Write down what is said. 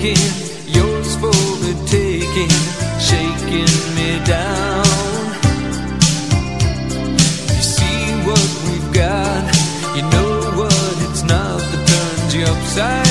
aching, yours for the taking, shaking me down. You see what we've got, you know what it's not that turns you upside